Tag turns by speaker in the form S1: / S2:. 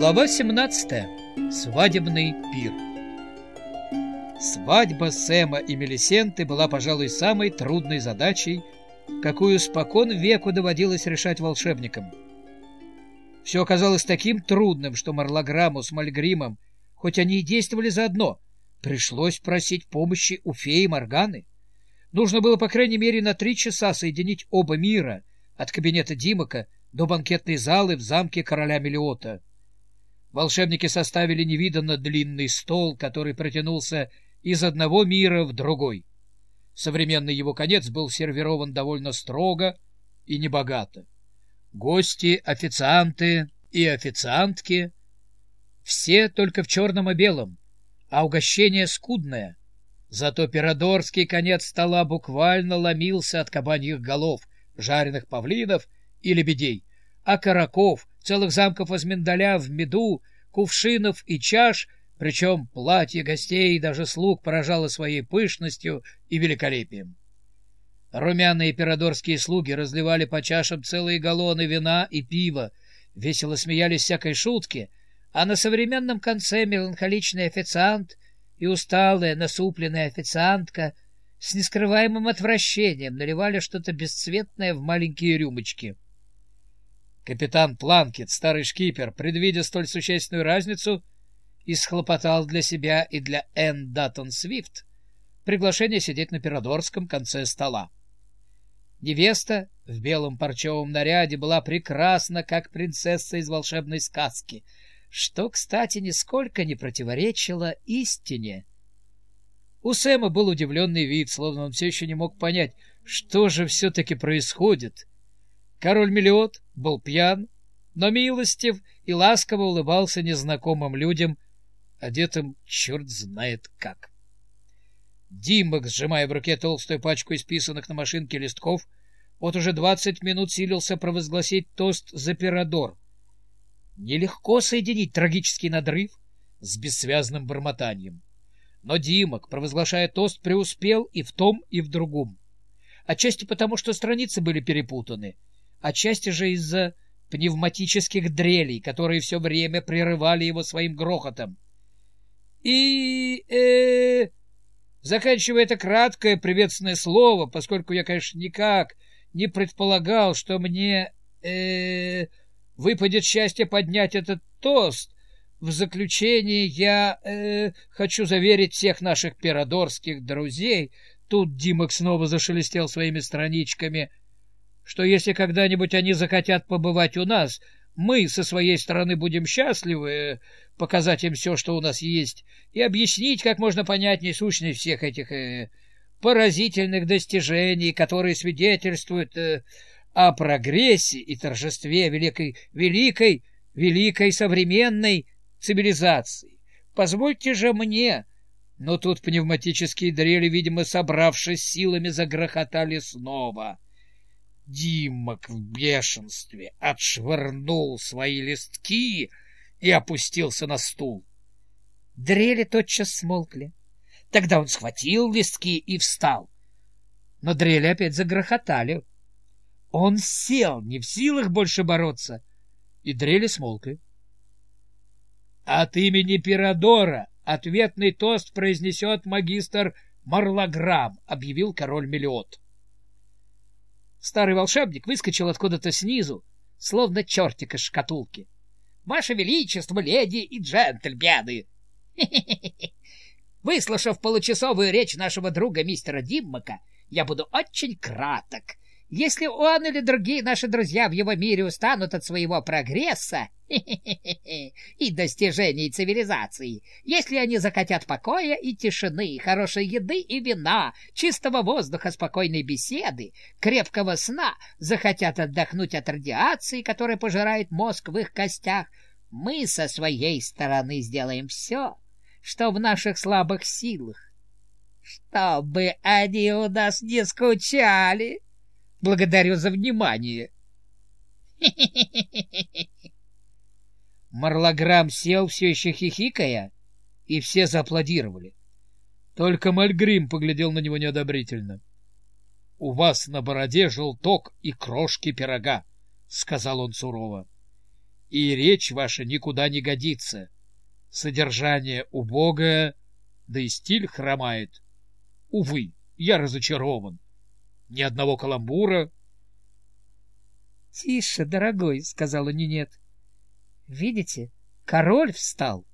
S1: Глава 17. Свадебный пир. Свадьба Сэма и Мелисенты была, пожалуй, самой трудной задачей, какую спокон веку доводилось решать волшебникам. Все оказалось таким трудным, что Марлаграму с Мальгримом, хоть они и действовали заодно, пришлось просить помощи у феи Морганы. Нужно было, по крайней мере, на три часа соединить оба мира, от кабинета Димака до банкетной залы в замке короля Мелиота. Волшебники составили невиданно длинный стол, который протянулся из одного мира в другой. Современный его конец был сервирован довольно строго и небогато. Гости, официанты и официантки — все только в черном и белом, а угощение скудное. Зато пирадорский конец стола буквально ломился от кабаньих голов, жареных павлинов и лебедей, а караков, целых замков из миндаля в меду, кувшинов и чаш, причем платье гостей и даже слуг поражало своей пышностью и великолепием. Румяные пирадорские слуги разливали по чашам целые галлоны вина и пива, весело смеялись всякой шутки, а на современном конце меланхоличный официант и усталая, насупленная официантка с нескрываемым отвращением наливали что-то бесцветное в маленькие рюмочки. Капитан Планкет, старый шкипер, предвидя столь существенную разницу, исхлопотал для себя и для Энн Даттон Свифт приглашение сидеть на пирадорском конце стола. Невеста в белом парчевом наряде была прекрасна, как принцесса из волшебной сказки, что, кстати, нисколько не противоречило истине. У Сэма был удивленный вид, словно он все еще не мог понять, что же все-таки происходит — Король Мелиот был пьян, но милостив и ласково улыбался незнакомым людям, одетым черт знает как. Димок, сжимая в руке толстую пачку исписанных на машинке листков, вот уже двадцать минут силился провозгласить тост за Пирадор. Нелегко соединить трагический надрыв с бессвязным бормотанием. Но Димок, провозглашая тост, преуспел и в том, и в другом. Отчасти потому, что страницы были перепутаны — отчасти же из-за пневматических дрелей, которые все время прерывали его своим грохотом. И... э Заканчивая это краткое приветственное слово, поскольку я, конечно, никак не предполагал, что мне э выпадет счастье поднять этот тост, в заключение я э хочу заверить всех наших пирадорских друзей, тут Димок снова зашелестел своими страничками — что если когда-нибудь они захотят побывать у нас, мы со своей стороны будем счастливы э, показать им все, что у нас есть, и объяснить как можно понятнее сущность всех этих э, поразительных достижений, которые свидетельствуют э, о прогрессе и торжестве великой, великой, великой современной цивилизации. Позвольте же мне... Но тут пневматические дрели, видимо, собравшись силами, загрохотали снова — Димок в бешенстве отшвырнул свои листки и опустился на стул. Дрели тотчас смолкли. Тогда он схватил листки и встал. Но дрели опять загрохотали. Он сел, не в силах больше бороться, и дрели смолкли. От имени Пирадора ответный тост произнесет магистр Марлаграм, объявил король Мелиот. Старый волшебник выскочил откуда-то снизу, словно чертик из шкатулки. — Ваше Величество, леди и джентльмены! Выслушав получасовую речь нашего друга мистера Диммака, я буду очень краток. Если он или другие наши друзья в его мире устанут от своего прогресса и достижений цивилизации, если они захотят покоя и тишины, хорошей еды и вина, чистого воздуха, спокойной беседы, крепкого сна, захотят отдохнуть от радиации, которая пожирает мозг в их костях, мы со своей стороны сделаем все, что в наших слабых силах, чтобы они у нас не скучали. Благодарю за внимание. Марлаграм сел, все еще хихикая, и все зааплодировали. Только Мальгрим поглядел на него неодобрительно. — У вас на бороде желток и крошки пирога, — сказал он сурово. и речь ваша никуда не годится. Содержание убогое, да и стиль хромает. Увы, я разочарован. Ни одного каламбура.
S2: — Тише, дорогой, — сказала Нинет. — Видите, король встал.